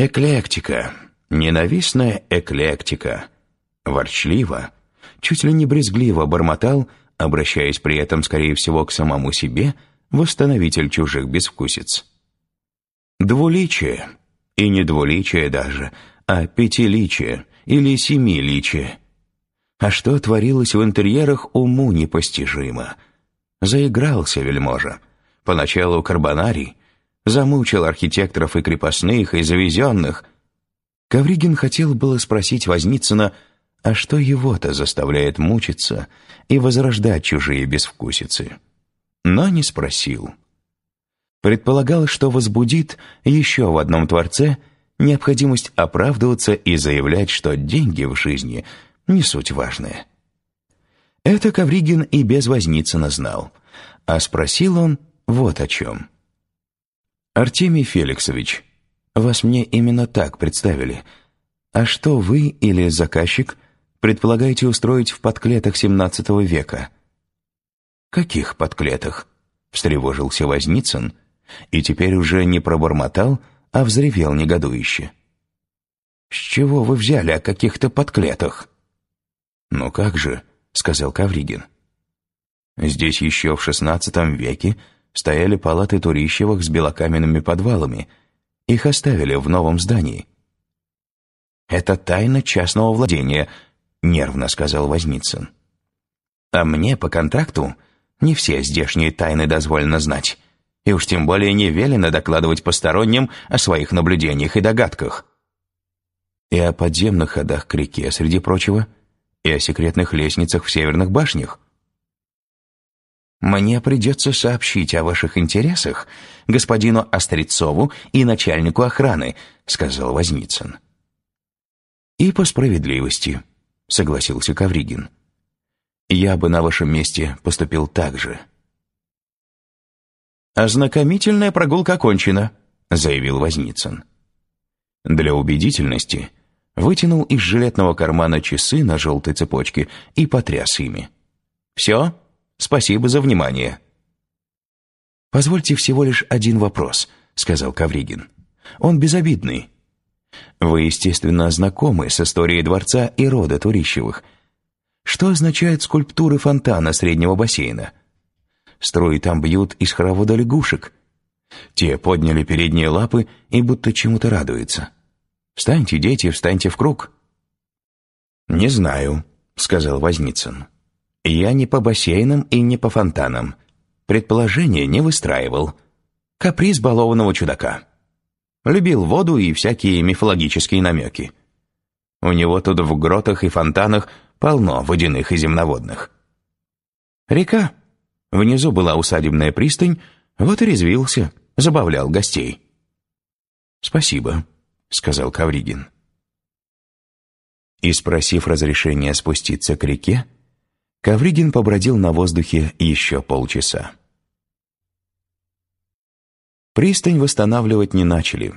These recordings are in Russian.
Эклектика, ненавистная эклектика. Ворчливо, чуть ли не брезгливо бормотал, обращаясь при этом, скорее всего, к самому себе, восстановитель чужих безвкусиц. Двуличие, и не двуличие даже, а пятиличие или семиличие. А что творилось в интерьерах, уму непостижимо. Заигрался вельможа. Поначалу карбонарий, замучил архитекторов и крепостных, и завезенных. Ковригин хотел было спросить Возницына, а что его-то заставляет мучиться и возрождать чужие безвкусицы? Но не спросил. Предполагал, что возбудит еще в одном Творце необходимость оправдываться и заявлять, что деньги в жизни не суть важная. Это Ковригин и без Возницына знал, а спросил он вот о чем. «Артемий Феликсович, вас мне именно так представили. А что вы или заказчик предполагаете устроить в подклетах XVII века?» «Каких подклетах?» — встревожился Возницын и теперь уже не пробормотал, а взревел негодующе. «С чего вы взяли о каких-то подклетах?» «Ну как же», — сказал Кавригин. «Здесь еще в XVI веке стояли палаты Турищевых с белокаменными подвалами. Их оставили в новом здании. «Это тайна частного владения», — нервно сказал Возницын. «А мне по контракту не все здешние тайны дозволено знать, и уж тем более не велено докладывать посторонним о своих наблюдениях и догадках». «И о подземных ходах к реке, среди прочего, и о секретных лестницах в северных башнях», мне придется сообщить о ваших интересах господину Острецову и начальнику охраны», — сказал Возницын. «И по справедливости», — согласился Кавригин. «Я бы на вашем месте поступил так же». «Ознакомительная прогулка окончена», — заявил Возницын. Для убедительности вытянул из жилетного кармана часы на желтой цепочке и потряс ими. «Все?» Спасибо за внимание». «Позвольте всего лишь один вопрос», — сказал Кавригин. «Он безобидный. Вы, естественно, знакомы с историей дворца и рода Турищевых. Что означают скульптуры фонтана среднего бассейна? Струи там бьют из хоровода лягушек. Те подняли передние лапы и будто чему-то радуются. Встаньте, дети, встаньте в круг». «Не знаю», — сказал Возницын. Я не по бассейнам и не по фонтанам. Предположение не выстраивал. Каприз балованного чудака. Любил воду и всякие мифологические намеки. У него тут в гротах и фонтанах полно водяных и земноводных. Река. Внизу была усадебная пристань, вот и резвился, забавлял гостей. «Спасибо», — сказал Кавригин. И, спросив разрешения спуститься к реке, Ковригин побродил на воздухе еще полчаса. Пристань восстанавливать не начали.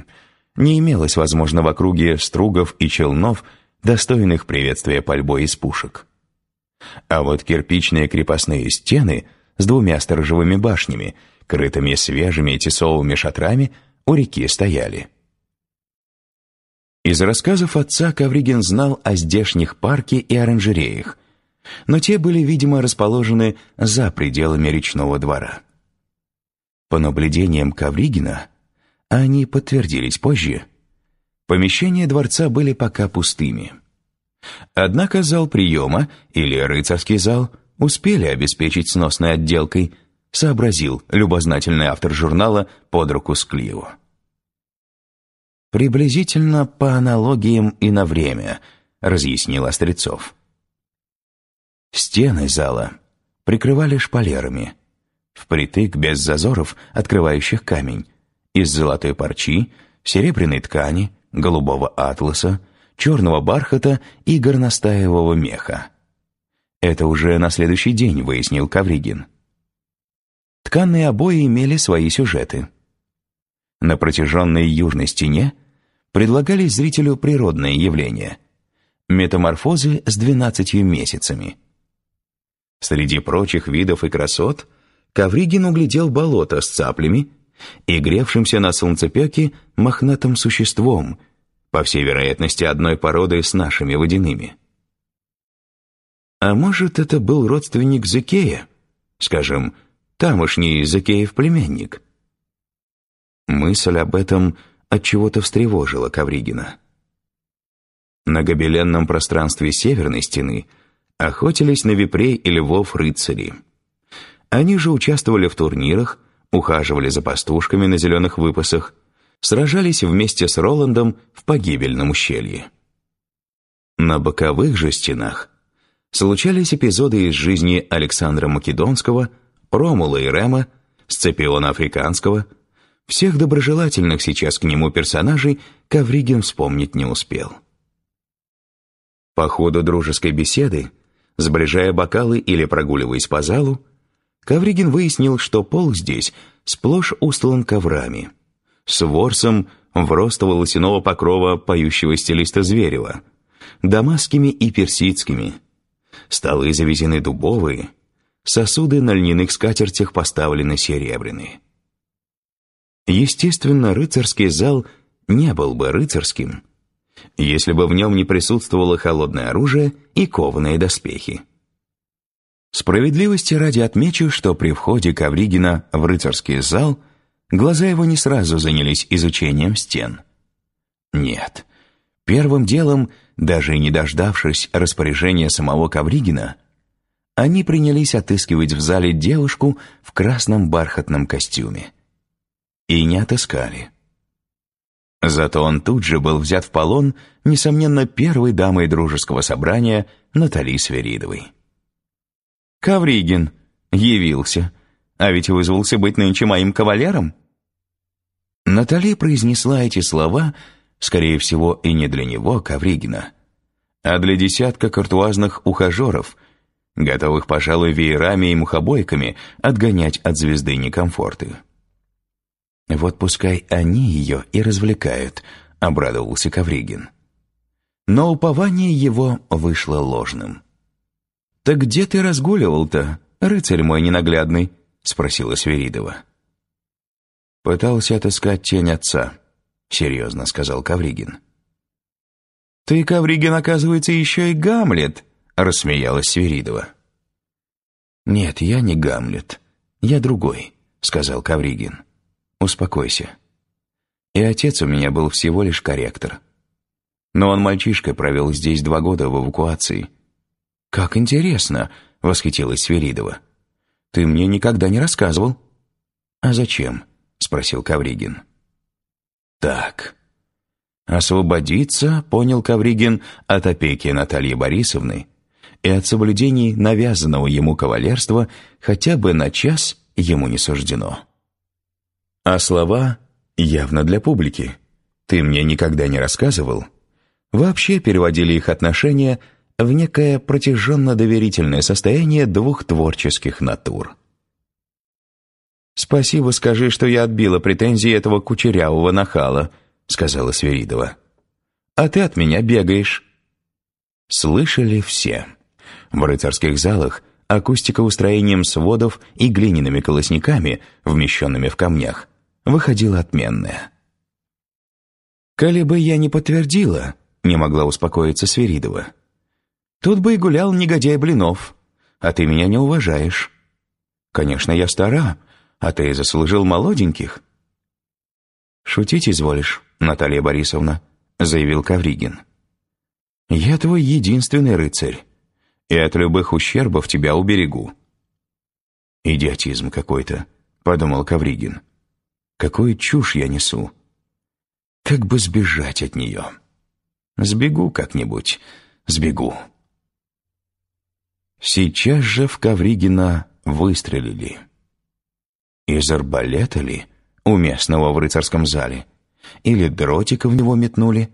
Не имелось, возможно, в округе стругов и челнов, достойных приветствия пальбой из пушек. А вот кирпичные крепостные стены с двумя сторожевыми башнями, крытыми свежими тесовыми шатрами, у реки стояли. Из рассказов отца Ковригин знал о здешних парке и оранжереях, но те были, видимо, расположены за пределами речного двора. По наблюдениям Ковригина, а они подтвердились позже, помещения дворца были пока пустыми. Однако зал приема или рыцарский зал успели обеспечить сносной отделкой, сообразил любознательный автор журнала под руку с Клио. «Приблизительно по аналогиям и на время», — разъяснил Острецов. Стены зала прикрывали шпалерами, впритык без зазоров, открывающих камень, из золотой парчи, серебряной ткани, голубого атласа, черного бархата и горностаевого меха. Это уже на следующий день выяснил Кавригин. Тканные обои имели свои сюжеты. На протяженной южной стене предлагались зрителю природные явления. Метаморфозы с двенадцатью месяцами – Среди прочих видов и красот Ковригин углядел болото с цаплями и гревшимся на солнцепеке мохнатым существом, по всей вероятности, одной породы с нашими водяными. А может, это был родственник Зекея? Скажем, тамошний Зекеев племянник? Мысль об этом от чего то встревожила Ковригина. На гобеленном пространстве северной стены охотились на випрей и львов рыцари. Они же участвовали в турнирах, ухаживали за пастушками на зеленых выпасах, сражались вместе с Роландом в погибельном ущелье. На боковых же стенах случались эпизоды из жизни Александра Македонского, Ромула и Рема, Сципиона Африканского. Всех доброжелательных сейчас к нему персонажей Ковригин вспомнить не успел. По ходу дружеской беседы, сближая бокалы или прогуливаясь по залу, Ковригин выяснил, что пол здесь сплошь устлан коврами. С ворсом в рост волосяного покрова поющего стилиста Зверева, дамасскими и персидскими. Столы завезены дубовые, сосуды на льняных скатертях поставлены серебряные. Естественно, рыцарский зал не был бы рыцарским, если бы в нем не присутствовало холодное оружие и кованые доспехи. Справедливости ради отмечу, что при входе Ковригина в рыцарский зал глаза его не сразу занялись изучением стен. Нет, первым делом, даже не дождавшись распоряжения самого Ковригина, они принялись отыскивать в зале девушку в красном бархатном костюме. И не отыскали. Зато он тут же был взят в полон, несомненно, первой дамой дружеского собрания Натали Сверидовой. Ковригин явился, а ведь вызвался быть нынче моим кавалером. Натали произнесла эти слова, скорее всего, и не для него, Ковригина, а для десятка картуазных ухажеров, готовых, пожалуй, веерами и мухобойками отгонять от звезды некомфорты. «Вот пускай они ее и развлекают», — обрадовался Ковригин. Но упование его вышло ложным. «Так где ты разгуливал-то, рыцарь мой ненаглядный?» — спросила Сверидова. «Пытался отыскать тень отца», — серьезно сказал Кавригин. «Ты, Кавригин, оказывается, еще и Гамлет», — рассмеялась Сверидова. «Нет, я не Гамлет. Я другой», — сказал Кавригин. «Успокойся. И отец у меня был всего лишь корректор. Но он мальчишкой провел здесь два года в эвакуации» «Как интересно!» — восхитилась Сверидова. «Ты мне никогда не рассказывал». «А зачем?» — спросил Кавригин. «Так». «Освободиться, — понял Кавригин, — от опеки Натальи Борисовны и от соблюдений навязанного ему кавалерства хотя бы на час ему не суждено». А слова явно для публики. «Ты мне никогда не рассказывал?» вообще переводили их отношения в некое протяженно-доверительное состояние двух творческих натур. «Спасибо скажи, что я отбила претензии этого кучерявого нахала», — сказала Сверидова. «А ты от меня бегаешь». Слышали все. В рыцарских залах акустика устроением сводов и глиняными колосниками, вмещенными в камнях, выходила отменная. «Коли бы я не подтвердила», — не могла успокоиться Сверидова, — Тут бы и гулял негодяй Блинов, а ты меня не уважаешь. Конечно, я стара, а ты заслужил молоденьких. Шутить изволишь, Наталья Борисовна, заявил Кавригин. Я твой единственный рыцарь, и от любых ущербов тебя уберегу. Идиотизм какой-то, подумал Кавригин. Какую чушь я несу. Как бы сбежать от нее? Сбегу как-нибудь, сбегу. Сейчас же в Ковригина выстрелили. Из арбалета ли, уместного в рыцарском зале? Или дротика в него метнули?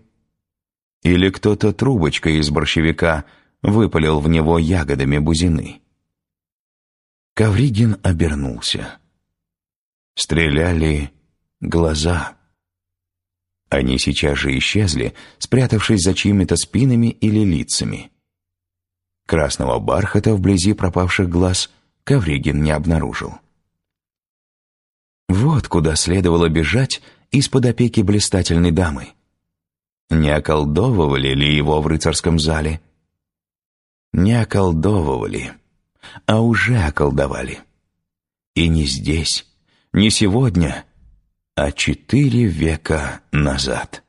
Или кто-то трубочкой из борщевика выпалил в него ягодами бузины? Ковригин обернулся. Стреляли глаза. Они сейчас же исчезли, спрятавшись за чьими-то спинами или лицами. Красного бархата вблизи пропавших глаз Ковригин не обнаружил. Вот куда следовало бежать из-под опеки блистательной дамы. Не околдовывали ли его в рыцарском зале? Не околдовывали, а уже околдовали. И не здесь, не сегодня, а четыре века назад.